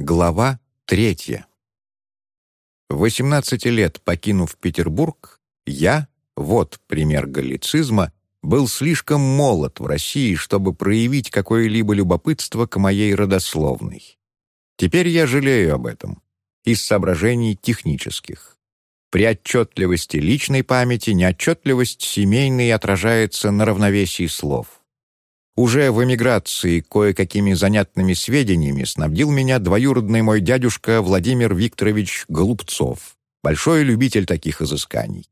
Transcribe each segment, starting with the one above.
Глава третья. В 18 лет, покинув Петербург, я, вот пример галлицизма, был слишком молод в России, чтобы проявить какое-либо любопытство к моей родословной. Теперь я жалею об этом, из соображений технических. При отчетливости личной памяти неотчетливость семейной отражается на равновесии слов. Уже в эмиграции кое-какими занятными сведениями снабдил меня двоюродный мой дядюшка Владимир Викторович Голубцов, большой любитель таких изысканий.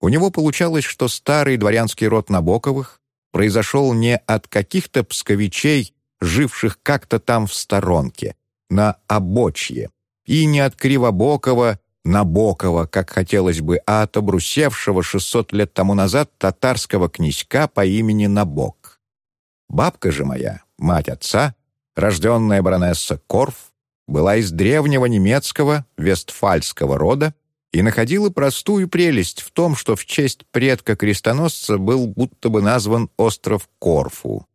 У него получалось, что старый дворянский род Набоковых произошел не от каких-то псковичей, живших как-то там в сторонке, на обочье, и не от Кривобокова, Набокова, как хотелось бы, а от обрусевшего 600 лет тому назад татарского князька по имени Набок. Бабка же моя, мать отца, рожденная баронесса Корф, была из древнего немецкого вестфальского рода и находила простую прелесть в том, что в честь предка-крестоносца был будто бы назван остров Корфу.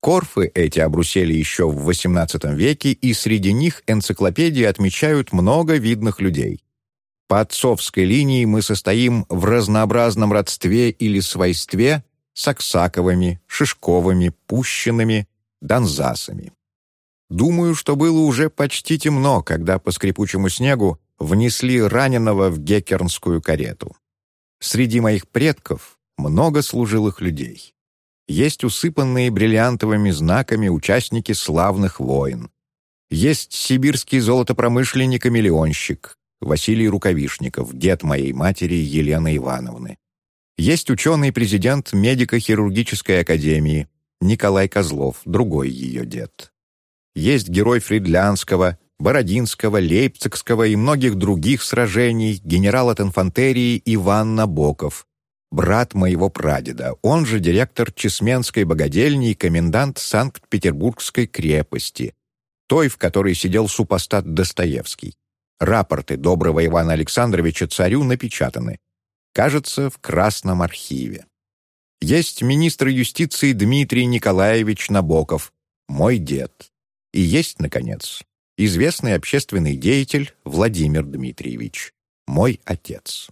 Корфы эти обрусели еще в XVIII веке, и среди них энциклопедии отмечают много видных людей. По отцовской линии мы состоим в разнообразном родстве или свойстве с Аксаковыми, Шишковыми, Пущинами, Донзасами. Думаю, что было уже почти темно, когда по скрипучему снегу внесли раненого в геккернскую карету. Среди моих предков много служилых людей. Есть усыпанные бриллиантовыми знаками участники славных войн. Есть сибирский золотопромышленник и миллионщик Василий Рукавишников, дед моей матери Елены Ивановны. Есть ученый-президент медико-хирургической академии Николай Козлов, другой ее дед. Есть герой Фридлянского, Бородинского, Лейпцигского и многих других сражений генерал от инфантерии Иван Набоков, брат моего прадеда, он же директор Чесменской богадельни и комендант Санкт-Петербургской крепости, той, в которой сидел супостат Достоевский. Рапорты доброго Ивана Александровича царю напечатаны кажется, в Красном архиве. Есть министр юстиции Дмитрий Николаевич Набоков, мой дед. И есть, наконец, известный общественный деятель Владимир Дмитриевич, мой отец.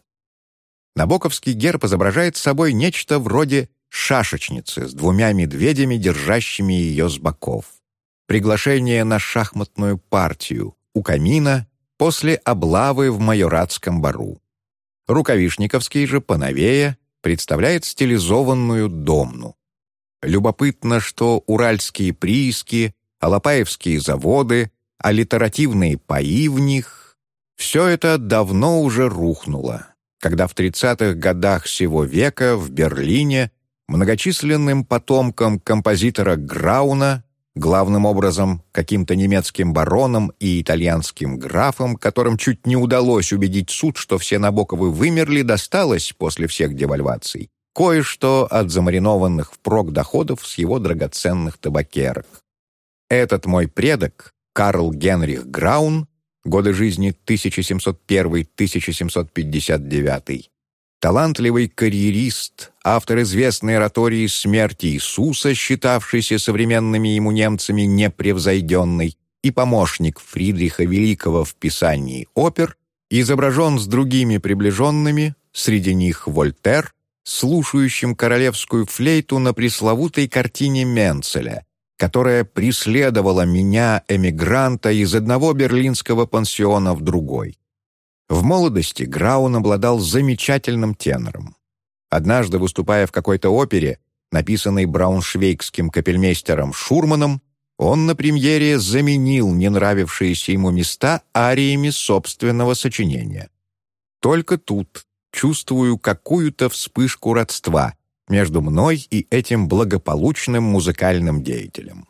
Набоковский герб изображает собой нечто вроде шашечницы с двумя медведями, держащими ее с боков. Приглашение на шахматную партию у камина после облавы в майоратском бару. Рукавишниковский же поновее представляет стилизованную домну. Любопытно, что уральские прииски, алапаевские заводы, аллитеративные паи в них — все это давно уже рухнуло, когда в 30-х годах сего века в Берлине многочисленным потомкам композитора Грауна главным образом каким-то немецким бароном и итальянским графом, которым чуть не удалось убедить суд, что все Набоковы вымерли, досталось после всех девальваций кое-что от замаринованных впрок доходов с его драгоценных табакерок. Этот мой предок, Карл Генрих Граун, годы жизни 1701-1759, талантливый карьерист, автор известной оратории «Смерти Иисуса», считавшийся современными ему немцами непревзойденной, и помощник Фридриха Великого в писании опер, изображен с другими приближенными, среди них Вольтер, слушающим королевскую флейту на пресловутой картине Менцеля, которая преследовала меня, эмигранта, из одного берлинского пансиона в другой. В молодости Граун обладал замечательным тенором. Однажды, выступая в какой-то опере, написанной брауншвейгским капельмейстером Шурманом, он на премьере заменил не нравившиеся ему места ариями собственного сочинения. Только тут чувствую какую-то вспышку родства между мной и этим благополучным музыкальным деятелем.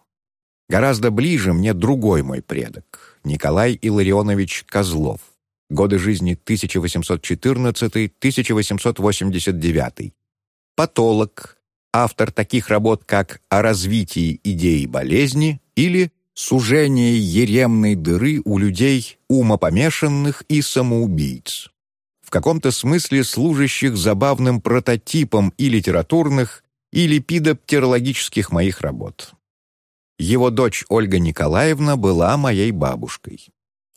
Гораздо ближе мне другой мой предок, Николай Илларионович Козлов годы жизни 1814-1889. Патолог, автор таких работ, как «О развитии идеи болезни» или «Сужение еремной дыры у людей умопомешанных и самоубийц», в каком-то смысле служащих забавным прототипом и литературных, и липидоптерологических моих работ. Его дочь Ольга Николаевна была моей бабушкой.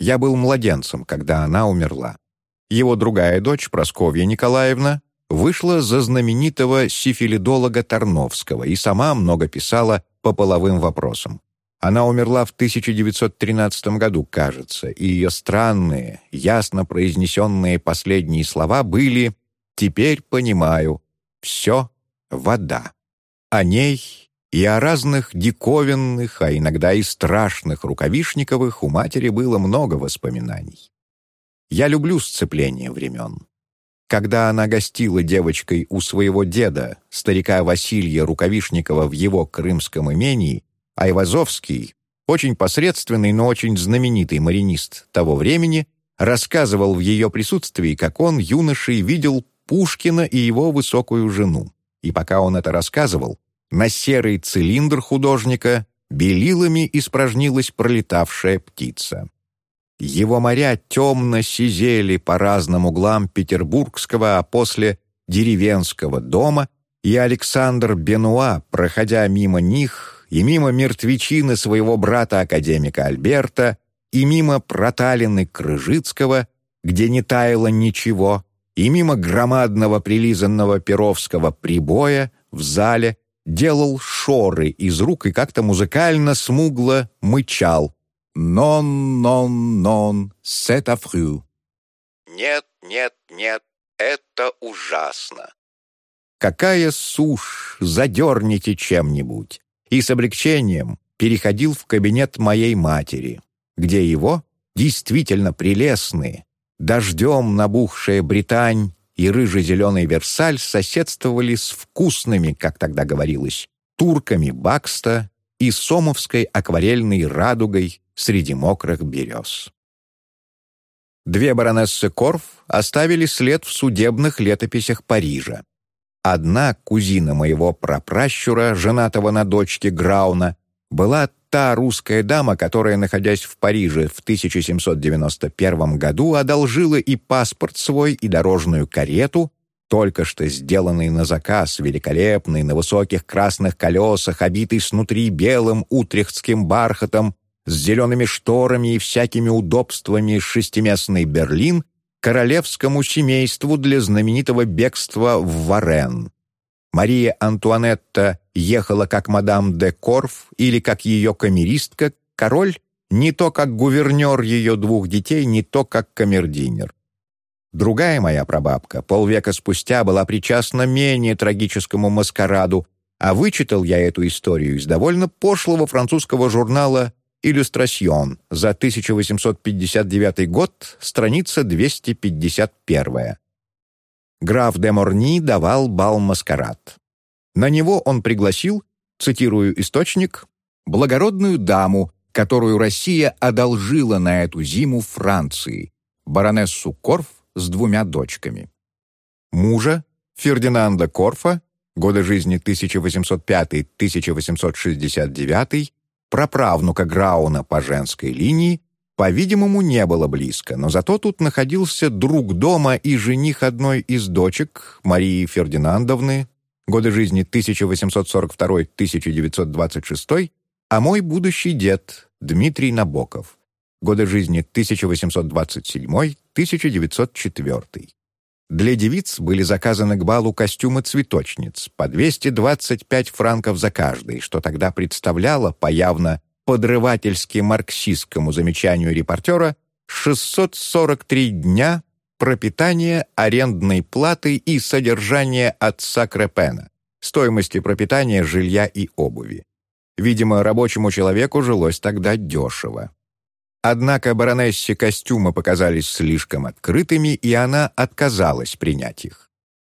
Я был младенцем, когда она умерла. Его другая дочь, Просковья Николаевна, вышла за знаменитого сифилидолога Тарновского и сама много писала по половым вопросам. Она умерла в 1913 году, кажется, и ее странные, ясно произнесенные последние слова были «Теперь понимаю, все вода». О ней и о разных диковинных, а иногда и страшных рукавишниковых у матери было много воспоминаний. Я люблю сцепление времен. Когда она гостила девочкой у своего деда, старика Василия Рукавишникова в его крымском имении, Айвазовский, очень посредственный, но очень знаменитый маринист того времени, рассказывал в ее присутствии, как он, юношей, видел Пушкина и его высокую жену. И пока он это рассказывал, на серый цилиндр художника белилами испражнилась пролетавшая птица. Его моря темно сизели по разным углам петербургского, а после деревенского дома, и Александр Бенуа, проходя мимо них и мимо мертвечины своего брата-академика Альберта, и мимо проталины Крыжицкого, где не таяло ничего, и мимо громадного прилизанного перовского прибоя в зале, делал шоры из рук и как-то музыкально смугло мычал «Non, non, non, c'est affreux». «Нет, нет, нет, это ужасно». «Какая сушь, задерните чем-нибудь». И с облегчением переходил в кабинет моей матери, где его, действительно прелестные, дождем набухшая Британь и рыже-зеленый Версаль соседствовали с вкусными, как тогда говорилось, турками Бакста и сомовской акварельной радугой среди мокрых берез. Две баронессы Корф оставили след в судебных летописях Парижа. Одна, кузина моего прапращура, женатого на дочке Грауна, была та русская дама, которая, находясь в Париже в 1791 году, одолжила и паспорт свой, и дорожную карету, только что сделанный на заказ, великолепный, на высоких красных колесах, обитый снутри белым утрехтским бархатом, с зелеными шторами и всякими удобствами шестиместный Берлин королевскому семейству для знаменитого бегства в Варен. Мария Антуанетта ехала как мадам де Корф или как ее камеристка, король не то как гувернер ее двух детей, не то как камердинер. Другая моя прабабка полвека спустя была причастна менее трагическому маскараду, а вычитал я эту историю из довольно пошлого французского журнала «Иллюстрасьон» за 1859 год, страница 251 граф де Морни давал бал-маскарад. На него он пригласил, цитирую источник, «благородную даму, которую Россия одолжила на эту зиму Франции, баронессу Корф с двумя дочками. Мужа, Фердинанда Корфа, годы жизни 1805-1869, праправнука Грауна по женской линии, по-видимому, не было близко, но зато тут находился друг дома и жених одной из дочек, Марии Фердинандовны, годы жизни 1842-1926, а мой будущий дед Дмитрий Набоков, годы жизни 1827-1904. Для девиц были заказаны к балу костюмы цветочниц по 225 франков за каждый, что тогда представляло по явно подрывательски-марксистскому замечанию репортера 643 дня пропитания, арендной платы и содержания отца Крепена, стоимости пропитания жилья и обуви. Видимо, рабочему человеку жилось тогда дешево. Однако баронессе костюмы показались слишком открытыми, и она отказалась принять их.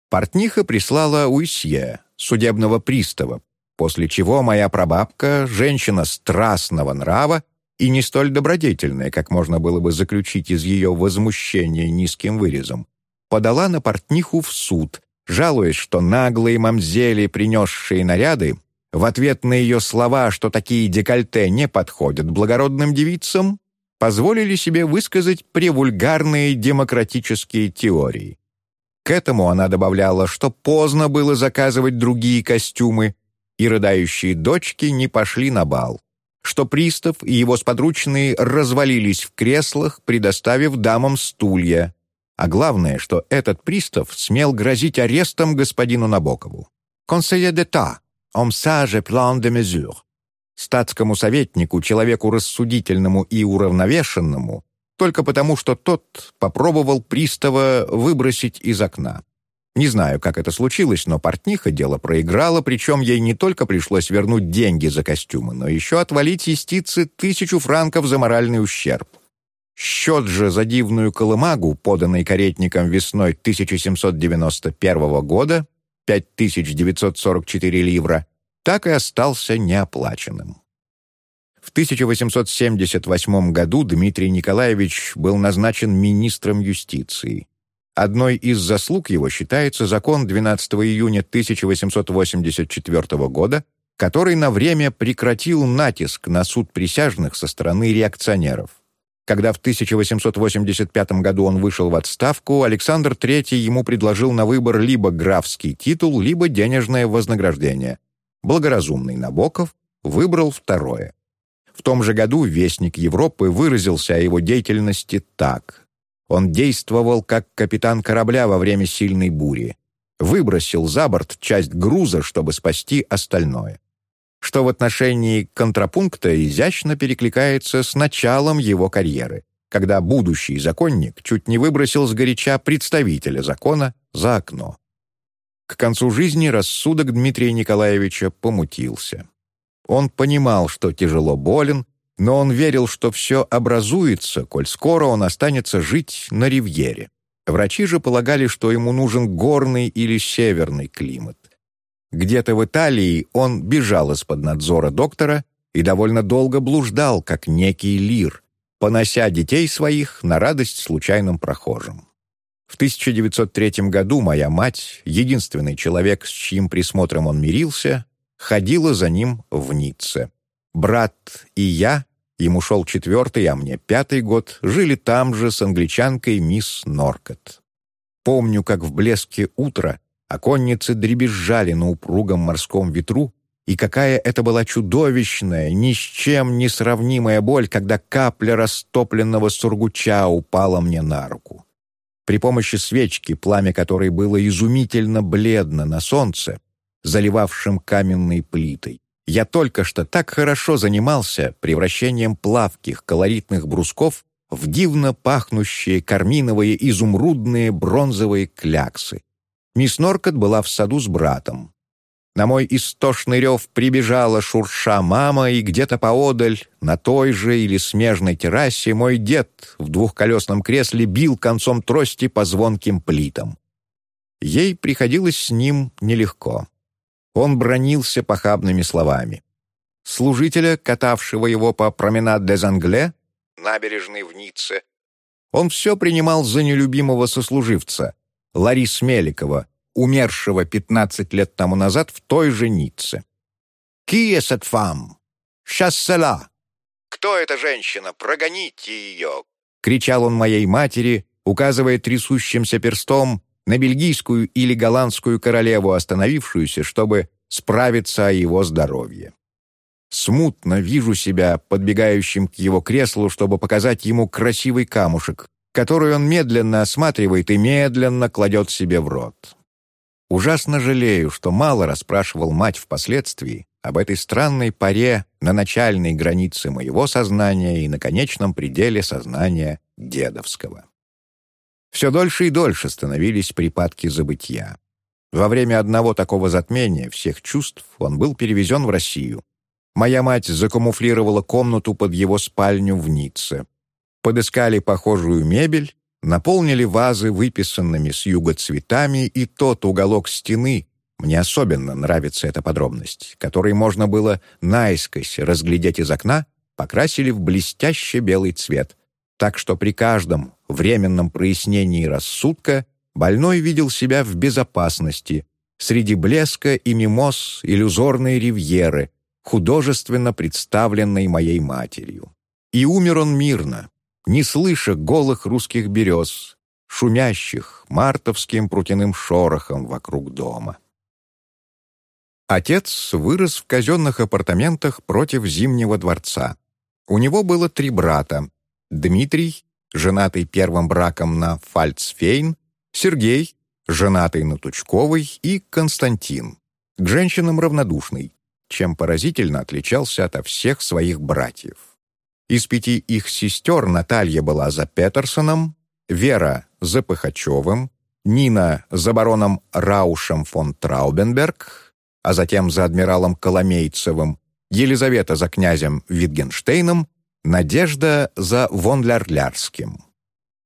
Портниха прислала Уисье, судебного пристава, после чего моя прабабка, женщина страстного нрава и не столь добродетельная, как можно было бы заключить из ее возмущения низким вырезом, подала на портниху в суд, жалуясь, что наглые мамзели, принесшие наряды, в ответ на ее слова, что такие декольте не подходят благородным девицам, позволили себе высказать превульгарные демократические теории. К этому она добавляла, что поздно было заказывать другие костюмы, и рыдающие дочки не пошли на бал. Что пристав и его сподручные развалились в креслах, предоставив дамам стулья, а главное, что этот пристав смел грозить арестом господину Набокову. «Conseiller d'État, homme sage plan de mesure». Статскому советнику, человеку рассудительному и уравновешенному, только потому, что тот попробовал пристава выбросить из окна. Не знаю, как это случилось, но портниха дело проиграла, причем ей не только пришлось вернуть деньги за костюмы, но еще отвалить истицы тысячу франков за моральный ущерб. Счет же за дивную колымагу, поданный каретником весной 1791 года, 5944 ливра, так и остался неоплаченным. В 1878 году Дмитрий Николаевич был назначен министром юстиции. Одной из заслуг его считается закон 12 июня 1884 года, который на время прекратил натиск на суд присяжных со стороны реакционеров. Когда в 1885 году он вышел в отставку, Александр III ему предложил на выбор либо графский титул, либо денежное вознаграждение. Благоразумный Набоков выбрал второе. В том же году Вестник Европы выразился о его деятельности так. Он действовал как капитан корабля во время сильной бури. Выбросил за борт часть груза, чтобы спасти остальное что в отношении контрапункта изящно перекликается с началом его карьеры, когда будущий законник чуть не выбросил сгоряча представителя закона за окно. К концу жизни рассудок Дмитрия Николаевича помутился. Он понимал, что тяжело болен, но он верил, что все образуется, коль скоро он останется жить на ривьере. Врачи же полагали, что ему нужен горный или северный климат. Где-то в Италии он бежал из-под надзора доктора и довольно долго блуждал, как некий лир, понося детей своих на радость случайным прохожим. В 1903 году моя мать, единственный человек, с чьим присмотром он мирился, ходила за ним в Ницце. Брат и я, ему шел четвертый, а мне пятый год, жили там же с англичанкой мисс Норкот. Помню, как в блеске утра Оконницы дребезжали на упругом морском ветру, и какая это была чудовищная, ни с чем не сравнимая боль, когда капля растопленного сургуча упала мне на руку. При помощи свечки, пламя которой было изумительно бледно на солнце, заливавшем каменной плитой, я только что так хорошо занимался превращением плавких колоритных брусков в дивно пахнущие карминовые изумрудные бронзовые кляксы, Мисс Норкот была в саду с братом. На мой истошный рев прибежала шурша мама, и где-то поодаль, на той же или смежной террасе, мой дед в двухколесном кресле бил концом трости по звонким плитам. Ей приходилось с ним нелегко. Он бронился похабными словами. Служителя, катавшего его по променад де Зангле, набережной в Ницце, он все принимал за нелюбимого сослуживца, Ларис Меликова, умершего 15 лет тому назад в той же Ницце. «Qui est cette femme? Chassela!» «Кто эта женщина? Прогоните ее!» — кричал он моей матери, указывая трясущимся перстом на бельгийскую или голландскую королеву, остановившуюся, чтобы справиться о его здоровье. Смутно вижу себя подбегающим к его креслу, чтобы показать ему красивый камушек, которую он медленно осматривает и медленно кладет себе в рот. Ужасно жалею, что мало расспрашивал мать впоследствии об этой странной паре на начальной границе моего сознания и на конечном пределе сознания дедовского. Все дольше и дольше становились припадки забытья. Во время одного такого затмения всех чувств он был перевезен в Россию. Моя мать закамуфлировала комнату под его спальню в Ницце подыскали похожую мебель, наполнили вазы выписанными с юга цветами, и тот уголок стены, мне особенно нравится эта подробность, который можно было наискось разглядеть из окна, покрасили в блестяще белый цвет, так что при каждом временном прояснении рассудка больной видел себя в безопасности среди блеска и мимоз иллюзорной ривьеры, художественно представленной моей матерью. И умер он мирно, не слыша голых русских берез, шумящих мартовским прутяным шорохом вокруг дома. Отец вырос в казенных апартаментах против Зимнего дворца. У него было три брата — Дмитрий, женатый первым браком на Фальцфейн, Сергей, женатый на Тучковой, и Константин, к женщинам равнодушный, чем поразительно отличался ото всех своих братьев. Из пяти их сестер Наталья была за Петерсоном, Вера — за Пыхачевым, Нина — за бароном Раушем фон Траубенберг, а затем за адмиралом Коломейцевым, Елизавета за князем Витгенштейном, Надежда за Вонлярлярским.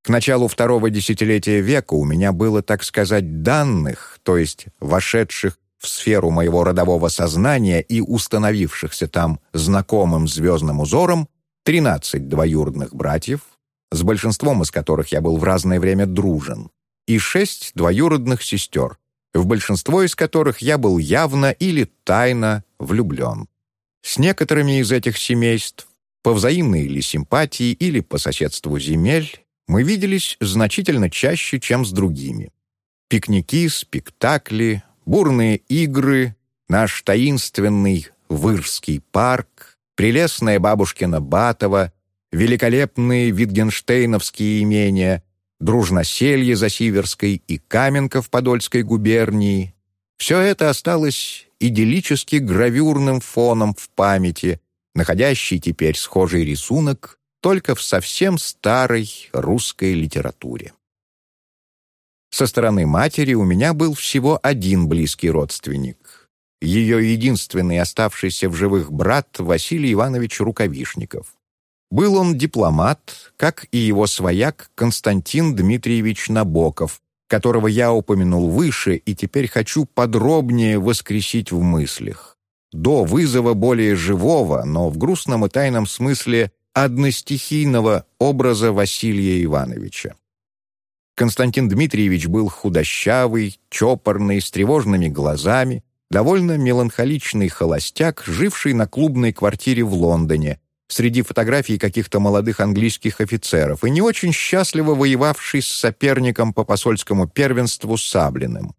К началу второго десятилетия века у меня было, так сказать, данных, то есть вошедших в сферу моего родового сознания и установившихся там знакомым звездным узором, 13 двоюродных братьев, с большинством из которых я был в разное время дружен, и шесть двоюродных сестер, в большинство из которых я был явно или тайно влюблен. С некоторыми из этих семейств, по взаимной или симпатии, или по соседству земель, мы виделись значительно чаще, чем с другими. Пикники, спектакли, бурные игры, наш таинственный Вырский парк, прелестная бабушкина Батова, великолепные Витгенштейновские имения, Дружноселье за Сиверской и Каменка в Подольской губернии. Все это осталось идиллически гравюрным фоном в памяти, находящий теперь схожий рисунок только в совсем старой русской литературе. Со стороны матери у меня был всего один близкий родственник. Ее единственный оставшийся в живых брат Василий Иванович Рукавишников. Был он дипломат, как и его свояк Константин Дмитриевич Набоков, которого я упомянул выше и теперь хочу подробнее воскресить в мыслях. До вызова более живого, но в грустном и тайном смысле одностихийного образа Василия Ивановича. Константин Дмитриевич был худощавый, чопорный, с тревожными глазами, довольно меланхоличный холостяк, живший на клубной квартире в Лондоне, среди фотографий каких-то молодых английских офицеров и не очень счастливо воевавший с соперником по посольскому первенству Саблиным.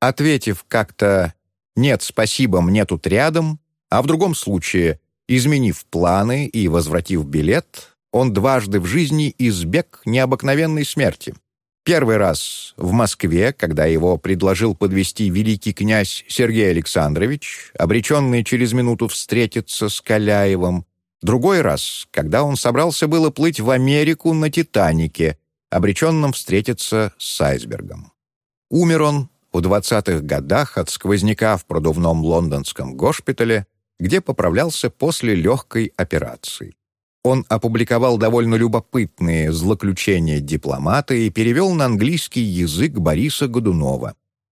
Ответив как-то «нет, спасибо, мне тут рядом», а в другом случае Изменив планы и возвратив билет, он дважды в жизни избег необыкновенной смерти. Первый раз в Москве, когда его предложил подвести великий князь Сергей Александрович, обреченный через минуту встретиться с Каляевым. Другой раз, когда он собрался было плыть в Америку на «Титанике», обреченном встретиться с айсбергом. Умер он в 20-х годах от сквозняка в продувном лондонском госпитале, где поправлялся после легкой операции. Он опубликовал довольно любопытные злоключения дипломата и перевел на английский язык Бориса Годунова.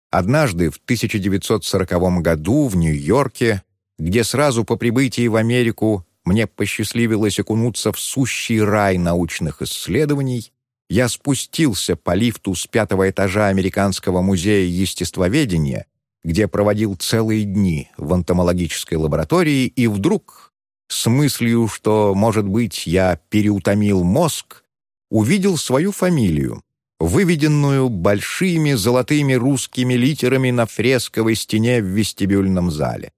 Однажды в 1940 году в Нью-Йорке, где сразу по прибытии в Америку мне посчастливилось окунуться в сущий рай научных исследований, я спустился по лифту с пятого этажа Американского музея естествоведения где проводил целые дни в энтомологической лаборатории, и вдруг, с мыслью, что, может быть, я переутомил мозг, увидел свою фамилию, выведенную большими золотыми русскими литерами на фресковой стене в вестибюльном зале.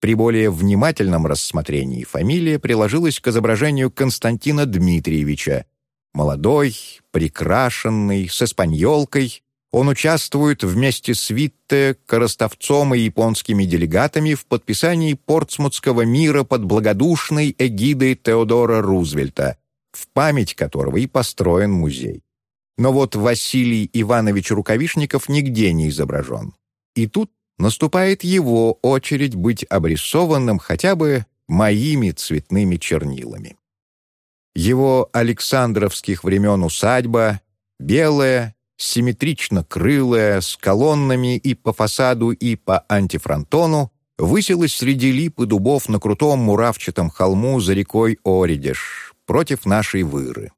При более внимательном рассмотрении фамилия приложилась к изображению Константина Дмитриевича, молодой, прикрашенный, с испаньолкой, он участвует вместе с Витте, Коростовцом и японскими делегатами в подписании Портсмутского мира под благодушной эгидой Теодора Рузвельта, в память которого и построен музей. Но вот Василий Иванович Рукавишников нигде не изображен. И тут наступает его очередь быть обрисованным хотя бы моими цветными чернилами. Его Александровских времен усадьба, белая, симметрично крылая, с колоннами и по фасаду, и по антифронтону, высилась среди лип и дубов на крутом муравчатом холму за рекой Оридеш, против нашей выры.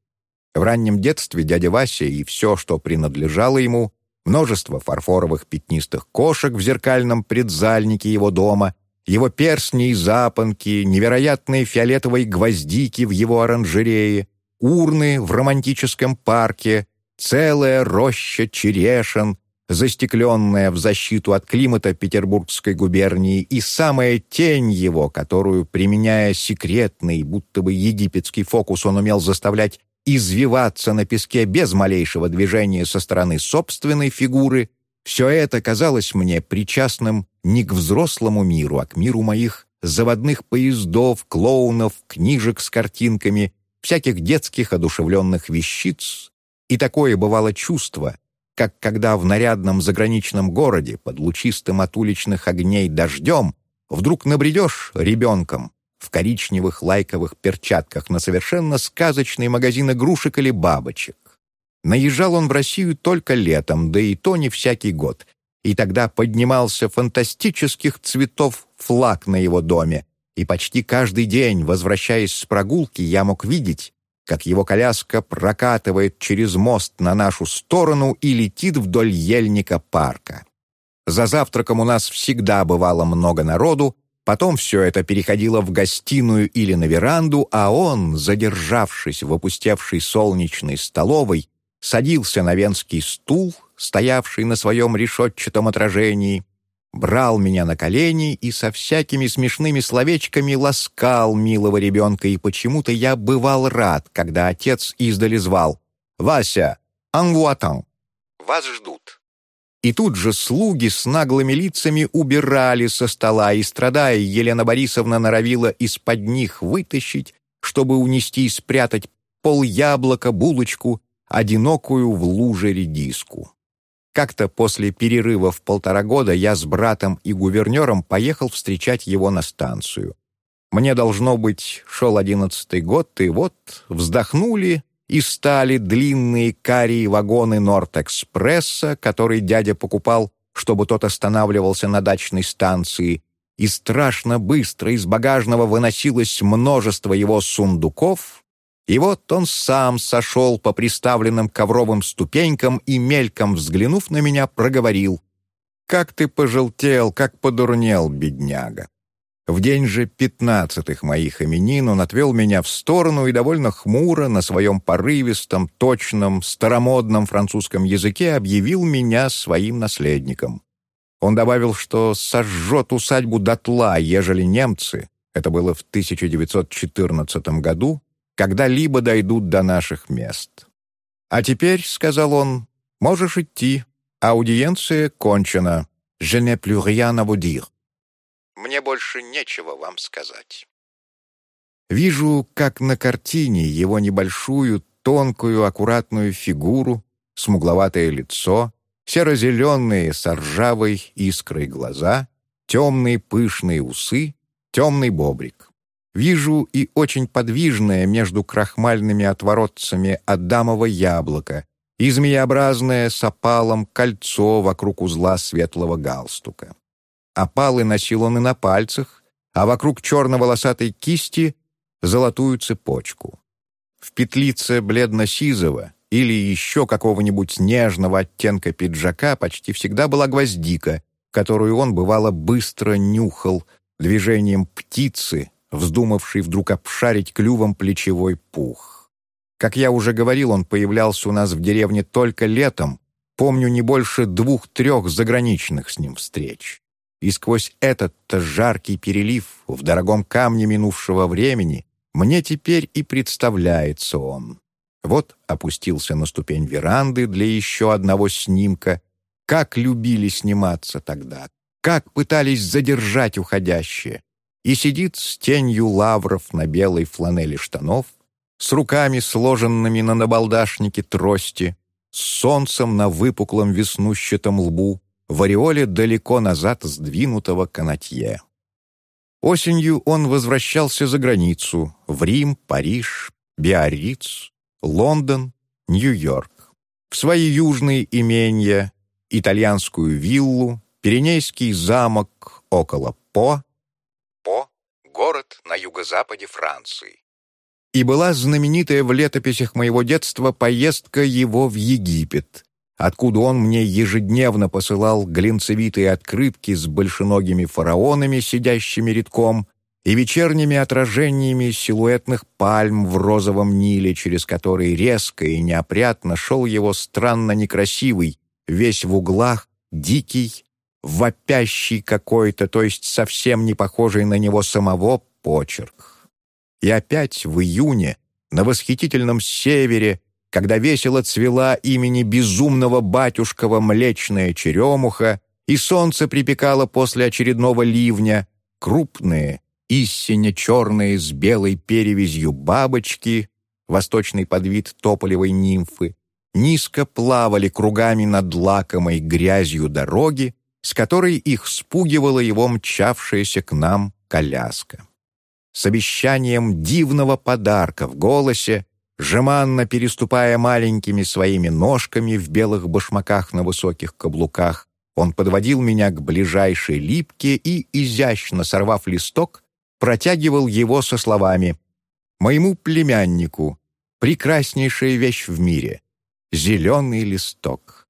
В раннем детстве дядя Вася и все, что принадлежало ему, множество фарфоровых пятнистых кошек в зеркальном предзальнике его дома, его перстни и запонки, невероятные фиолетовые гвоздики в его оранжерее, урны в романтическом парке — целая роща черешин, застекленная в защиту от климата Петербургской губернии, и самая тень его, которую, применяя секретный, будто бы египетский фокус, он умел заставлять извиваться на песке без малейшего движения со стороны собственной фигуры, все это казалось мне причастным не к взрослому миру, а к миру моих заводных поездов, клоунов, книжек с картинками, всяких детских одушевленных вещиц. И такое бывало чувство, как когда в нарядном заграничном городе под лучистым от уличных огней дождем вдруг набредешь ребенком в коричневых лайковых перчатках на совершенно сказочный магазин игрушек или бабочек. Наезжал он в Россию только летом, да и то не всякий год, и тогда поднимался фантастических цветов флаг на его доме, и почти каждый день, возвращаясь с прогулки, я мог видеть, как его коляска прокатывает через мост на нашу сторону и летит вдоль ельника парка. За завтраком у нас всегда бывало много народу, потом все это переходило в гостиную или на веранду, а он, задержавшись в опустевшей солнечной столовой, садился на венский стул, стоявший на своем решетчатом отражении, брал меня на колени и со всякими смешными словечками ласкал милого ребенка, и почему-то я бывал рад, когда отец издали звал «Вася, анвуатан!» «Вас ждут!» И тут же слуги с наглыми лицами убирали со стола, и, страдая, Елена Борисовна норовила из-под них вытащить, чтобы унести и спрятать пол яблока, булочку, одинокую в луже редиску. Как-то после перерыва в полтора года я с братом и гувернером поехал встречать его на станцию. Мне, должно быть, шел одиннадцатый год, и вот вздохнули и стали длинные карие вагоны Норд-экспресса, который дядя покупал, чтобы тот останавливался на дачной станции, и страшно быстро из багажного выносилось множество его сундуков, и вот он сам сошел по приставленным ковровым ступенькам и, мельком взглянув на меня, проговорил. «Как ты пожелтел, как подурнел, бедняга!» В день же пятнадцатых моих именин он отвел меня в сторону и довольно хмуро на своем порывистом, точном, старомодном французском языке объявил меня своим наследником. Он добавил, что сожжет усадьбу дотла, ежели немцы, это было в 1914 году, когда-либо дойдут до наших мест. «А теперь, — сказал он, — можешь идти. Аудиенция кончена. Je n'ai plus rien à vous dire». «Мне больше нечего вам сказать». Вижу, как на картине его небольшую, тонкую, аккуратную фигуру, смугловатое лицо, серо-зеленые с ржавой искрой глаза, темные пышные усы, темный бобрик. Вижу и очень подвижное между крахмальными отворотцами адамово яблоко и змееобразное с опалом кольцо вокруг узла светлого галстука. Опалы носил он и на пальцах, а вокруг черно-волосатой кисти — золотую цепочку. В петлице бледно-сизого или еще какого-нибудь нежного оттенка пиджака почти всегда была гвоздика, которую он, бывало, быстро нюхал движением птицы, вздумавший вдруг обшарить клювом плечевой пух. Как я уже говорил, он появлялся у нас в деревне только летом, помню не больше двух-трех заграничных с ним встреч. И сквозь этот-то жаркий перелив в дорогом камне минувшего времени мне теперь и представляется он. Вот опустился на ступень веранды для еще одного снимка. Как любили сниматься тогда, как пытались задержать уходящее и сидит с тенью лавров на белой фланели штанов, с руками, сложенными на набалдашнике трости, с солнцем на выпуклом веснущатом лбу, в ореоле далеко назад сдвинутого канатье. Осенью он возвращался за границу, в Рим, Париж, Биарриц, Лондон, Нью-Йорк, в свои южные имения, итальянскую виллу, Пиренейский замок около По, город на юго-западе Франции. И была знаменитая в летописях моего детства поездка его в Египет, откуда он мне ежедневно посылал глинцевитые открытки с большеногими фараонами, сидящими редком, и вечерними отражениями силуэтных пальм в розовом Ниле, через который резко и неопрятно шел его странно некрасивый, весь в углах, дикий, вопящий какой-то, то есть совсем не похожий на него самого почерк. И опять в июне, на восхитительном севере, когда весело цвела имени безумного батюшкова млечная черемуха, и солнце припекало после очередного ливня, крупные, истинно черные с белой перевязью бабочки, восточный подвид тополевой нимфы, низко плавали кругами над лакомой грязью дороги, с которой их спугивала его мчавшаяся к нам коляска. С обещанием дивного подарка в голосе, жеманно переступая маленькими своими ножками в белых башмаках на высоких каблуках, он подводил меня к ближайшей липке и, изящно сорвав листок, протягивал его со словами «Моему племяннику, прекраснейшая вещь в мире, зеленый листок».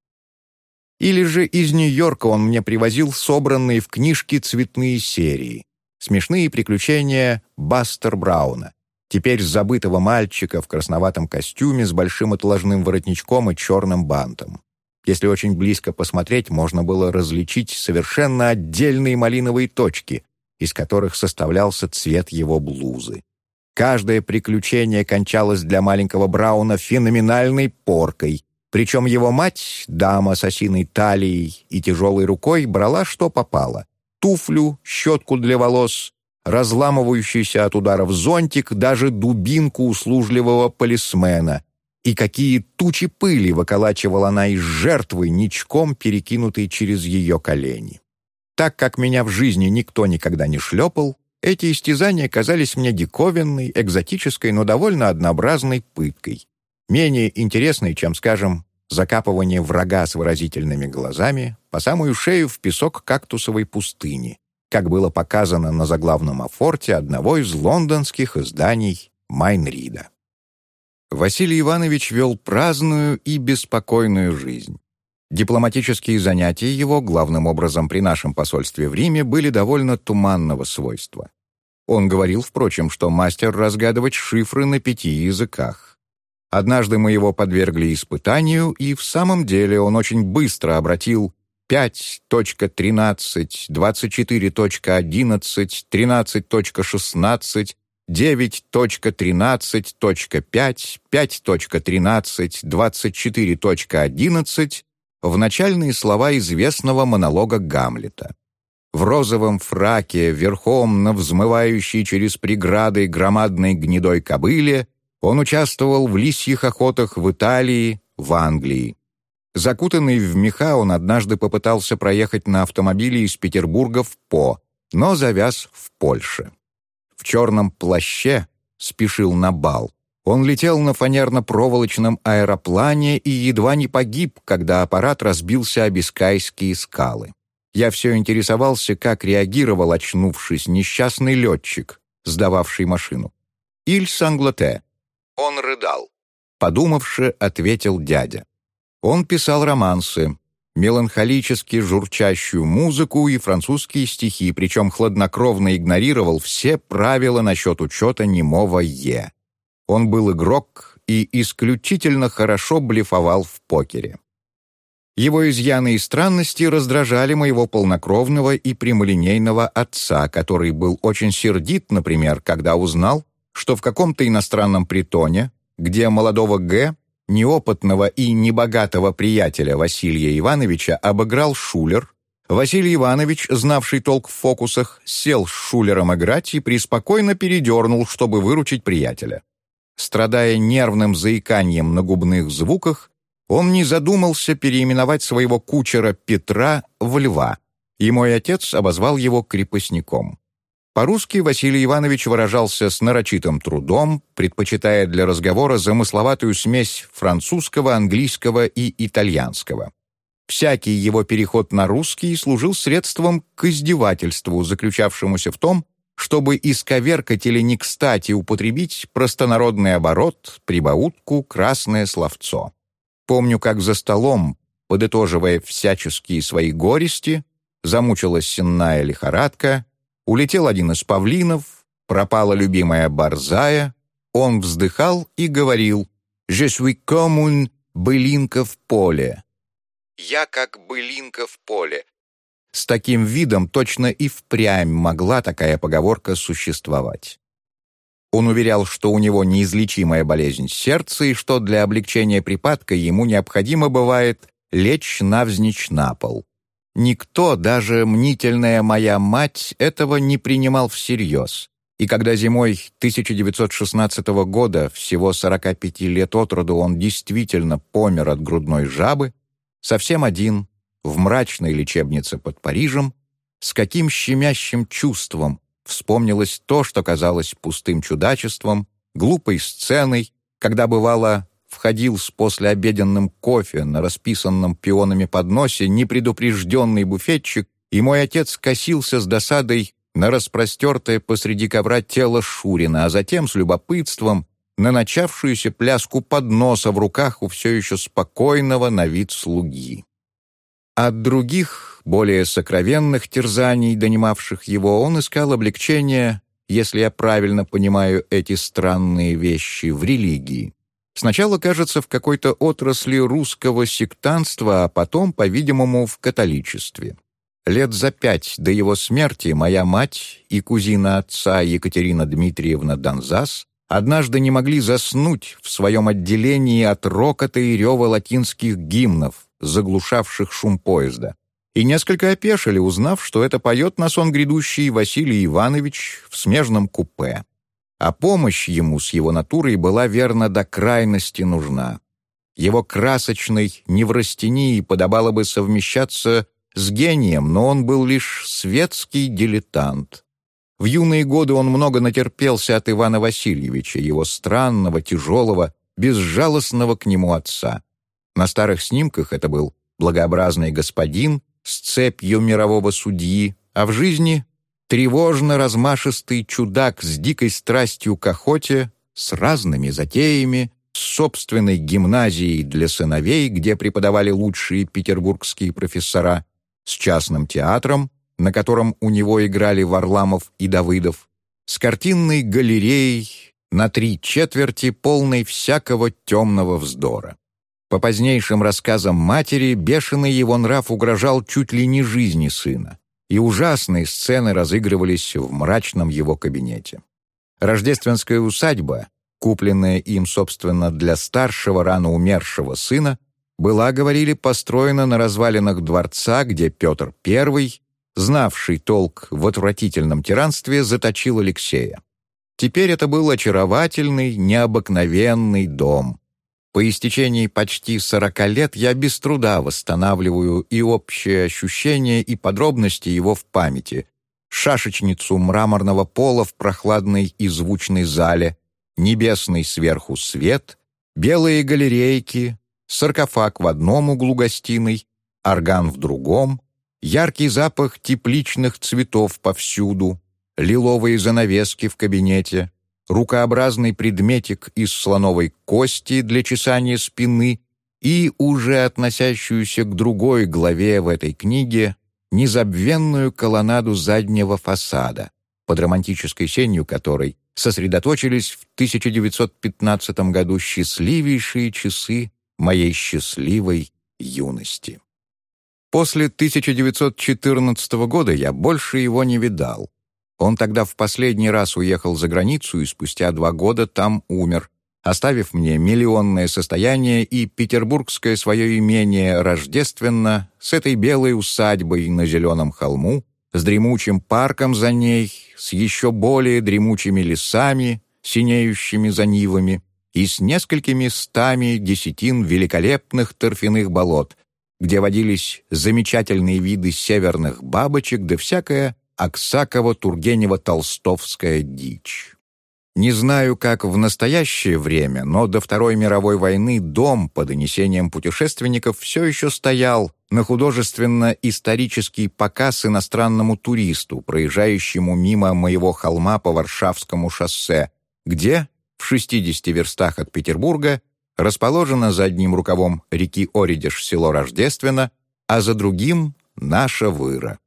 Или же из Нью-Йорка он мне привозил собранные в книжке цветные серии, смешные приключения Бастер Брауна, теперь забытого мальчика в красноватом костюме с большим отложным воротничком и черным бантом. Если очень близко посмотреть, можно было различить совершенно отдельные малиновые точки, из которых составлялся цвет его блузы. Каждое приключение кончалось для маленького Брауна феноменальной поркой, причем его мать, дама с осиной талией и тяжелой рукой, брала что попало — туфлю, щетку для волос, разламывающийся от ударов зонтик, даже дубинку услужливого полисмена — и какие тучи пыли выколачивала она из жертвы, ничком перекинутой через ее колени. Так как меня в жизни никто никогда не шлепал, эти истязания казались мне диковинной, экзотической, но довольно однообразной пыткой, менее интересной, чем, скажем, закапывание врага с выразительными глазами по самую шею в песок кактусовой пустыни, как было показано на заглавном афорте одного из лондонских изданий Майнрида. Василий Иванович вел праздную и беспокойную жизнь. Дипломатические занятия его, главным образом при нашем посольстве в Риме, были довольно туманного свойства. Он говорил, впрочем, что мастер разгадывать шифры на пяти языках. Однажды мы его подвергли испытанию, и в самом деле он очень быстро обратил 5.13, 24.11, 13.16, 9.13.5, 5.13, 24.11 в начальные слова известного монолога Гамлета. В розовом фраке, верхом на взмывающей через преграды громадной гнедой кобыле, он участвовал в лисьих охотах в Италии, в Англии. Закутанный в меха, он однажды попытался проехать на автомобиле из Петербурга в По, но завяз в Польше в черном плаще спешил на бал. Он летел на фанерно-проволочном аэроплане и едва не погиб, когда аппарат разбился о бискайские скалы. Я все интересовался, как реагировал, очнувшись, несчастный летчик, сдававший машину. «Иль Санглоте». Он рыдал. Подумавши, ответил дядя. Он писал романсы, меланхолически журчащую музыку и французские стихи, причем хладнокровно игнорировал все правила насчет учета немого «е». Он был игрок и исключительно хорошо блефовал в покере. Его изъяны и странности раздражали моего полнокровного и прямолинейного отца, который был очень сердит, например, когда узнал, что в каком-то иностранном притоне, где молодого Г неопытного и небогатого приятеля Василия Ивановича обыграл Шулер, Василий Иванович, знавший толк в фокусах, сел с Шулером играть и преспокойно передернул, чтобы выручить приятеля. Страдая нервным заиканием на губных звуках, он не задумался переименовать своего кучера Петра в Льва, и мой отец обозвал его крепостником. По-русски Василий Иванович выражался с нарочитым трудом, предпочитая для разговора замысловатую смесь французского, английского и итальянского. Всякий его переход на русский служил средством к издевательству, заключавшемуся в том, чтобы исковеркать или не кстати употребить простонародный оборот, прибаутку, красное словцо. Помню, как за столом, подытоживая всяческие свои горести, замучилась сенная лихорадка, Улетел один из павлинов, пропала любимая борзая, он вздыхал и говорил «Je suis comme un былинка в поле». «Я как былинка в поле». С таким видом точно и впрямь могла такая поговорка существовать. Он уверял, что у него неизлечимая болезнь сердца и что для облегчения припадка ему необходимо бывает лечь навзничь на пол. Никто, даже мнительная моя мать, этого не принимал всерьез. И когда зимой 1916 года, всего 45 лет от роду, он действительно помер от грудной жабы, совсем один, в мрачной лечебнице под Парижем, с каким щемящим чувством вспомнилось то, что казалось пустым чудачеством, глупой сценой, когда, бывало, входил с послеобеденным кофе на расписанном пионами подносе непредупрежденный буфетчик, и мой отец косился с досадой на распростертое посреди ковра тело Шурина, а затем с любопытством на начавшуюся пляску подноса в руках у все еще спокойного на вид слуги. От других, более сокровенных терзаний, донимавших его, он искал облегчение, если я правильно понимаю эти странные вещи, в религии. Сначала, кажется, в какой-то отрасли русского сектанства, а потом, по-видимому, в католичестве. Лет за пять до его смерти моя мать и кузина отца Екатерина Дмитриевна Донзас однажды не могли заснуть в своем отделении от рокота и рева латинских гимнов, заглушавших шум поезда, и несколько опешили, узнав, что это поет на сон грядущий Василий Иванович в смежном купе а помощь ему с его натурой была верно до крайности нужна. Его красочной неврастении подобало бы совмещаться с гением, но он был лишь светский дилетант. В юные годы он много натерпелся от Ивана Васильевича, его странного, тяжелого, безжалостного к нему отца. На старых снимках это был благообразный господин с цепью мирового судьи, а в жизни тревожно-размашистый чудак с дикой страстью к охоте, с разными затеями, с собственной гимназией для сыновей, где преподавали лучшие петербургские профессора, с частным театром, на котором у него играли Варламов и Давыдов, с картинной галереей на три четверти, полной всякого темного вздора. По позднейшим рассказам матери, бешеный его нрав угрожал чуть ли не жизни сына и ужасные сцены разыгрывались в мрачном его кабинете. Рождественская усадьба, купленная им, собственно, для старшего рано умершего сына, была, говорили, построена на развалинах дворца, где Петр I, знавший толк в отвратительном тиранстве, заточил Алексея. Теперь это был очаровательный, необыкновенный дом, по истечении почти сорока лет я без труда восстанавливаю и общее ощущение, и подробности его в памяти. Шашечницу мраморного пола в прохладной и звучной зале, небесный сверху свет, белые галерейки, саркофаг в одном углу гостиной, орган в другом, яркий запах тепличных цветов повсюду, лиловые занавески в кабинете, рукообразный предметик из слоновой кости для чесания спины и, уже относящуюся к другой главе в этой книге, незабвенную колоннаду заднего фасада, под романтической сенью которой сосредоточились в 1915 году счастливейшие часы моей счастливой юности. После 1914 года я больше его не видал, он тогда в последний раз уехал за границу и спустя два года там умер, оставив мне миллионное состояние и петербургское свое имение рождественно с этой белой усадьбой на зеленом холму, с дремучим парком за ней, с еще более дремучими лесами, синеющими за нивами, и с несколькими стами десятин великолепных торфяных болот, где водились замечательные виды северных бабочек да всякая Аксакова-Тургенева-Толстовская дичь. Не знаю, как в настоящее время, но до Второй мировой войны дом, по донесениям путешественников, все еще стоял на художественно-исторический показ иностранному туристу, проезжающему мимо моего холма по Варшавскому шоссе, где, в 60 верстах от Петербурга, расположено за одним рукавом реки Оридиш село Рождественно, а за другим — наша Выра.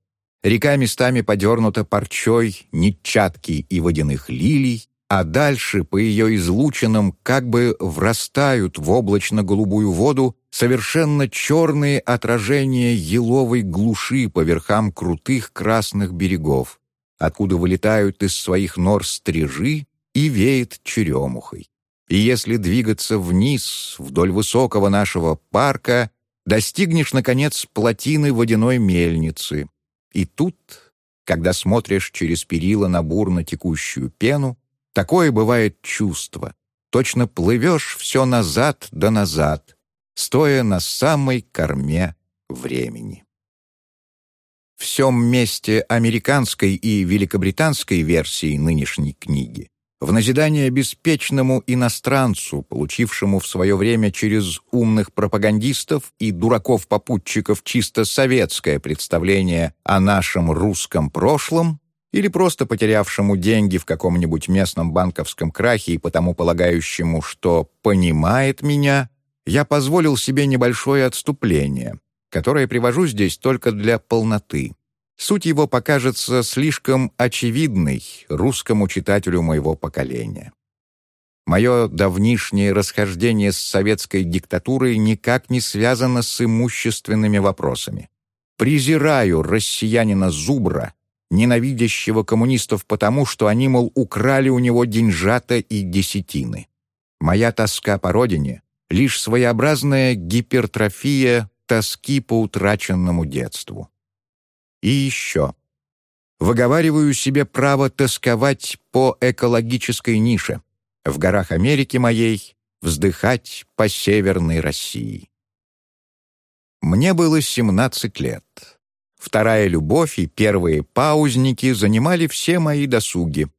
Река местами подернута парчой нитчатки и водяных лилий, а дальше по ее излучинам как бы врастают в облачно-голубую воду совершенно черные отражения еловой глуши по верхам крутых красных берегов, откуда вылетают из своих нор стрижи и веет черемухой. И если двигаться вниз вдоль высокого нашего парка, достигнешь, наконец, плотины водяной мельницы. И тут, когда смотришь через перила на бурно текущую пену, Такое бывает чувство. Точно плывешь все назад да назад, стоя на самой корме времени. В всем месте американской и великобританской версии нынешней книги в назидание беспечному иностранцу, получившему в свое время через умных пропагандистов и дураков-попутчиков чисто советское представление о нашем русском прошлом, или просто потерявшему деньги в каком-нибудь местном банковском крахе и потому полагающему, что «понимает меня», я позволил себе небольшое отступление, которое привожу здесь только для полноты. Суть его покажется слишком очевидной русскому читателю моего поколения. Мое давнишнее расхождение с советской диктатурой никак не связано с имущественными вопросами. Презираю россиянина Зубра, ненавидящего коммунистов потому, что они, мол, украли у него деньжата и десятины. Моя тоска по родине — лишь своеобразная гипертрофия тоски по утраченному детству. И еще. Выговариваю себе право тосковать по экологической нише, в горах Америки моей вздыхать по Северной России. Мне было 17 лет. Вторая любовь и первые паузники занимали все мои досуги.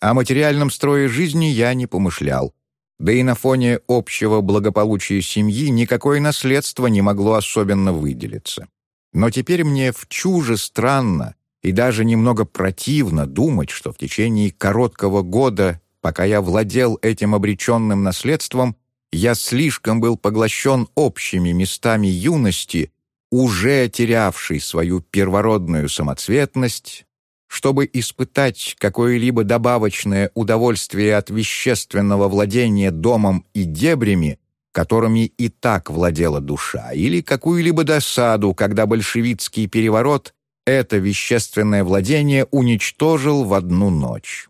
О материальном строе жизни я не помышлял. Да и на фоне общего благополучия семьи никакое наследство не могло особенно выделиться. Но теперь мне в чуже странно и даже немного противно думать, что в течение короткого года, пока я владел этим обреченным наследством, я слишком был поглощен общими местами юности уже терявший свою первородную самоцветность, чтобы испытать какое-либо добавочное удовольствие от вещественного владения домом и дебрями, которыми и так владела душа, или какую-либо досаду, когда большевистский переворот это вещественное владение уничтожил в одну ночь.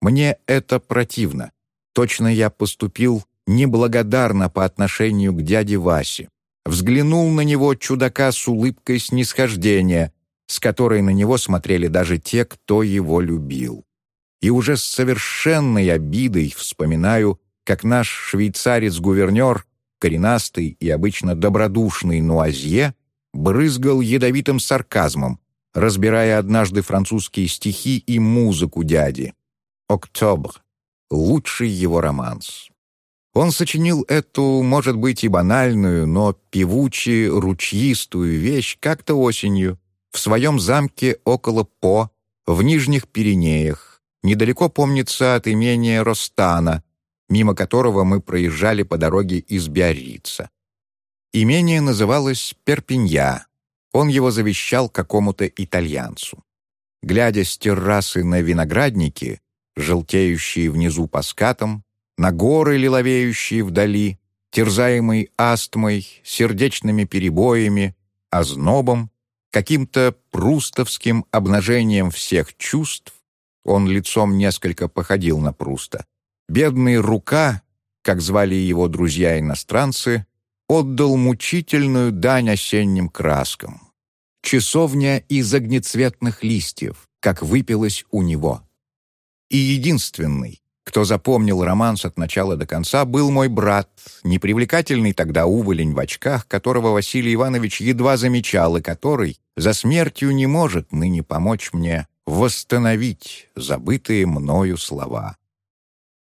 Мне это противно. Точно я поступил неблагодарно по отношению к дяде Васе взглянул на него чудака с улыбкой снисхождения, с которой на него смотрели даже те, кто его любил. И уже с совершенной обидой вспоминаю, как наш швейцарец-гувернер, коренастый и обычно добродушный Нуазье, брызгал ядовитым сарказмом, разбирая однажды французские стихи и музыку дяди. «Октобр» — лучший его романс. Он сочинил эту, может быть, и банальную, но певучую, ручьистую вещь как-то осенью в своем замке около По, в Нижних Пиренеях, недалеко, помнится, от имения Ростана, мимо которого мы проезжали по дороге из Биаррица. Имение называлось Перпинья. Он его завещал какому-то итальянцу. Глядя с террасы на виноградники, желтеющие внизу по скатам, на горы, лиловеющие вдали, терзаемый астмой, сердечными перебоями, ознобом, каким-то прустовским обнажением всех чувств, он лицом несколько походил на Пруста. Бедный Рука, как звали его друзья-иностранцы, отдал мучительную дань осенним краскам. Часовня из огнецветных листьев, как выпилась у него. И единственный, кто запомнил романс от начала до конца, был мой брат, непривлекательный тогда уволень в очках, которого Василий Иванович едва замечал и который за смертью не может ныне помочь мне восстановить забытые мною слова.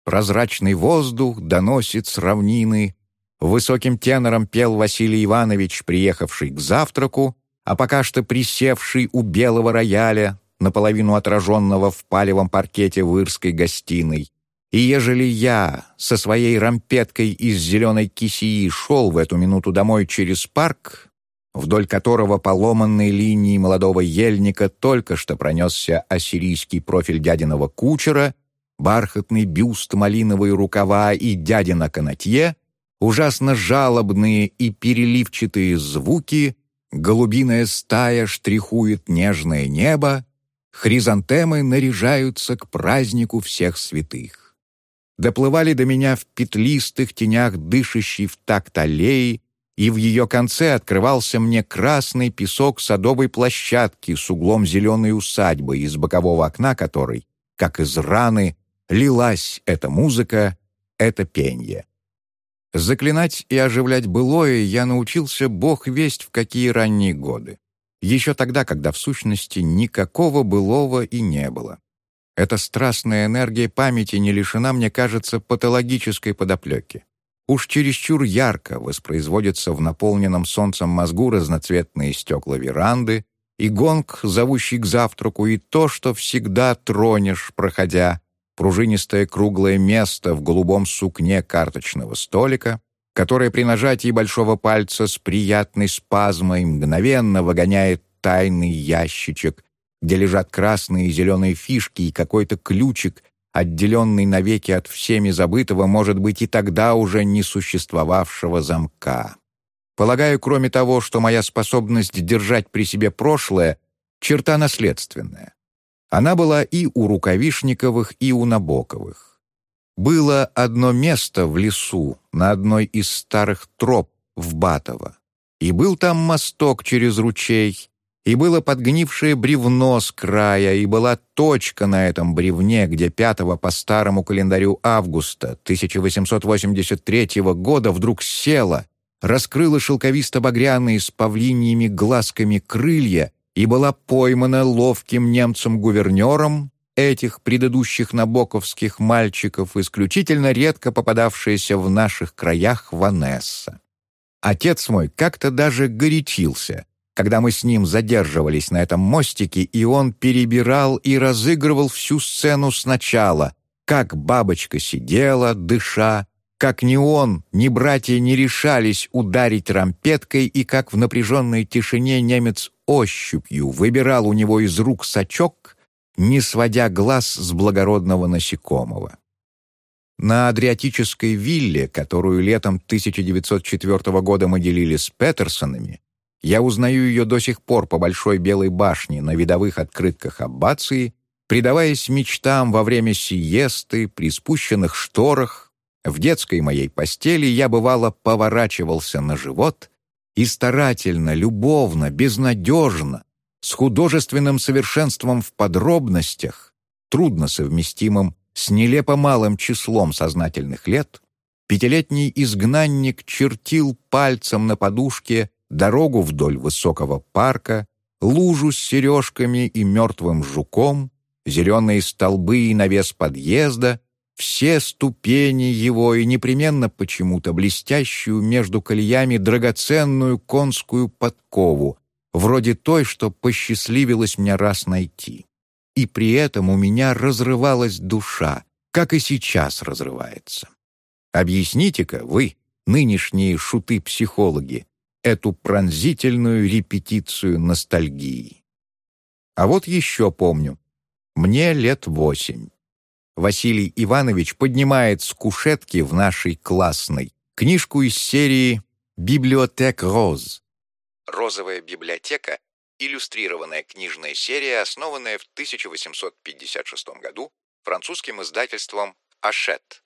Прозрачный воздух доносит с равнины. Высоким тенором пел Василий Иванович, приехавший к завтраку, а пока что присевший у белого рояля, наполовину отраженного в палевом паркете в Ирской гостиной. И ежели я со своей рампеткой из зеленой кисии шел в эту минуту домой через парк, вдоль которого по ломанной линии молодого ельника только что пронесся ассирийский профиль дядиного кучера, бархатный бюст, малиновые рукава и дядина канатье, ужасно жалобные и переливчатые звуки, голубиная стая штрихует нежное небо, хризантемы наряжаются к празднику всех святых. Доплывали до меня в петлистых тенях дышащей в такт аллеи, и в ее конце открывался мне красный песок садовой площадки с углом зеленой усадьбы, из бокового окна которой, как из раны, лилась эта музыка, это пенье. Заклинать и оживлять былое я научился бог весть в какие ранние годы. Еще тогда, когда в сущности никакого былого и не было. Эта страстная энергия памяти не лишена, мне кажется, патологической подоплеки. Уж чересчур ярко воспроизводятся в наполненном солнцем мозгу разноцветные стекла веранды, и гонг, зовущий к завтраку, и то, что всегда тронешь, проходя, пружинистое круглое место в голубом сукне карточного столика, которое при нажатии большого пальца с приятной спазмой мгновенно выгоняет тайный ящичек, где лежат красные и зеленые фишки и какой-то ключик, отделенный навеки от всеми забытого, может быть, и тогда уже не существовавшего замка. Полагаю, кроме того, что моя способность держать при себе прошлое — черта наследственная. Она была и у Рукавишниковых, и у Набоковых. Было одно место в лесу, на одной из старых троп в Батово, и был там мосток через ручей, и было подгнившее бревно с края, и была точка на этом бревне, где 5 по старому календарю августа 1883 года вдруг села, раскрыла шелковисто-багряные с павлиньими глазками крылья и была поймана ловким немцем-гувернером этих предыдущих набоковских мальчиков, исключительно редко попадавшаяся в наших краях Ванесса. Отец мой как-то даже горячился — когда мы с ним задерживались на этом мостике, и он перебирал и разыгрывал всю сцену сначала, как бабочка сидела, дыша, как ни он, ни братья не решались ударить рампеткой, и как в напряженной тишине немец ощупью выбирал у него из рук сачок, не сводя глаз с благородного насекомого. На Адриатической вилле, которую летом 1904 года мы делили с Петерсонами, я узнаю ее до сих пор по большой белой башне на видовых открытках аббации, предаваясь мечтам во время сиесты, при спущенных шторах. В детской моей постели я, бывало, поворачивался на живот и старательно, любовно, безнадежно, с художественным совершенством в подробностях, трудно совместимым с нелепо малым числом сознательных лет, пятилетний изгнанник чертил пальцем на подушке дорогу вдоль высокого парка, лужу с сережками и мертвым жуком, зеленые столбы и навес подъезда, все ступени его и непременно почему-то блестящую между колеями драгоценную конскую подкову, вроде той, что посчастливилось мне раз найти. И при этом у меня разрывалась душа, как и сейчас разрывается. Объясните-ка вы, нынешние шуты-психологи, эту пронзительную репетицию ностальгии. А вот еще помню. Мне лет восемь. Василий Иванович поднимает с кушетки в нашей классной книжку из серии «Библиотек Роз». «Розовая библиотека» — иллюстрированная книжная серия, основанная в 1856 году французским издательством «Ашет».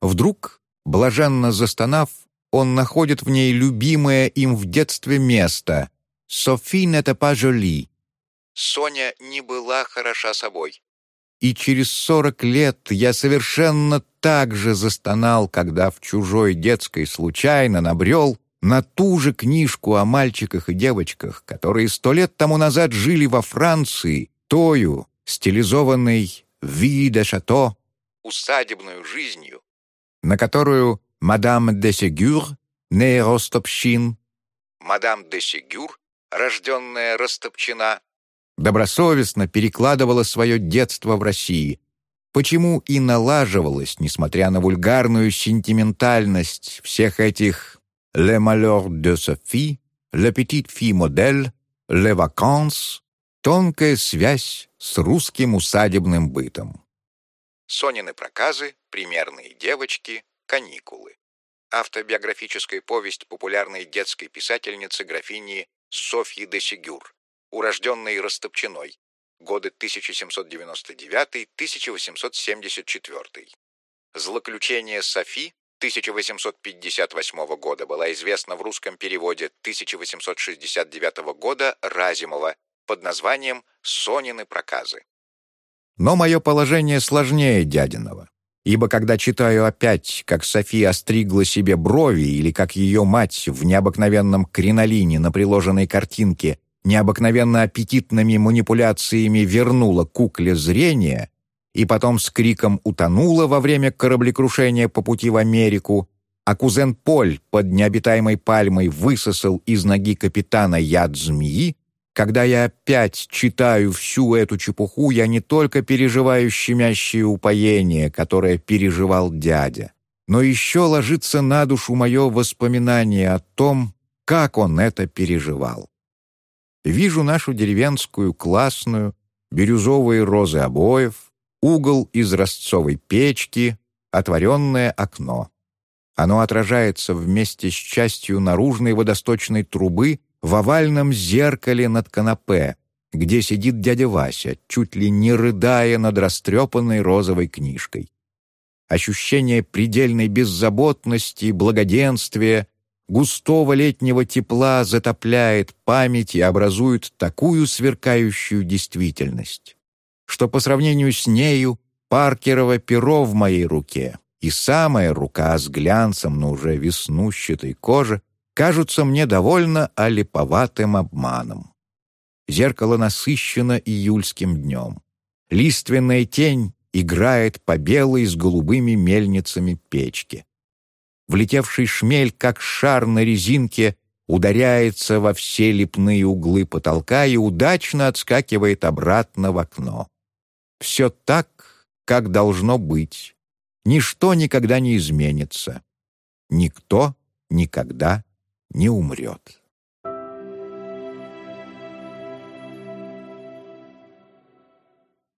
Вдруг, блаженно застонав, он находит в ней любимое им в детстве место. «Софи pas jolie». Соня не была хороша собой. И через сорок лет я совершенно так же застонал, когда в чужой детской случайно набрел на ту же книжку о мальчиках и девочках, которые сто лет тому назад жили во Франции, тою, стилизованной «Ви де шато» усадебную жизнью, на которую мадам де Сегюр, не Ростопщин, мадам де Сегюр, рожденная Ростопчина, добросовестно перекладывала свое детство в России, почему и налаживалась, несмотря на вульгарную сентиментальность всех этих «Le malheur de Sophie», «Le petite fille modèle», «Les vacances», тонкая связь с русским усадебным бытом. Сонины проказы, примерные девочки, каникулы. Автобиографическая повесть популярной детской писательницы графини Софьи де Сигюр, урожденной Растопчиной, годы 1799-1874. «Злоключение Софи» 1858 года была известна в русском переводе 1869 года Разимова под названием «Сонины проказы». Но мое положение сложнее дядиного. Ибо когда читаю опять, как София остригла себе брови или как ее мать в необыкновенном кринолине на приложенной картинке необыкновенно аппетитными манипуляциями вернула кукле зрение и потом с криком утонула во время кораблекрушения по пути в Америку, а кузен Поль под необитаемой пальмой высосал из ноги капитана яд змеи, когда я опять читаю всю эту чепуху, я не только переживаю щемящее упоение, которое переживал дядя, но еще ложится на душу мое воспоминание о том, как он это переживал. Вижу нашу деревенскую классную, бирюзовые розы обоев, угол из ростцовой печки, отворенное окно. Оно отражается вместе с частью наружной водосточной трубы в овальном зеркале над канапе, где сидит дядя Вася, чуть ли не рыдая над растрепанной розовой книжкой. Ощущение предельной беззаботности, благоденствия, густого летнего тепла затопляет память и образует такую сверкающую действительность, что по сравнению с нею Паркерово перо в моей руке и самая рука с глянцем на уже веснущатой коже кажутся мне довольно олиповатым обманом. Зеркало насыщено июльским днем. Лиственная тень играет по белой с голубыми мельницами печки. Влетевший шмель, как шар на резинке, ударяется во все лепные углы потолка и удачно отскакивает обратно в окно. Все так, как должно быть. Ничто никогда не изменится. Никто никогда не умрет.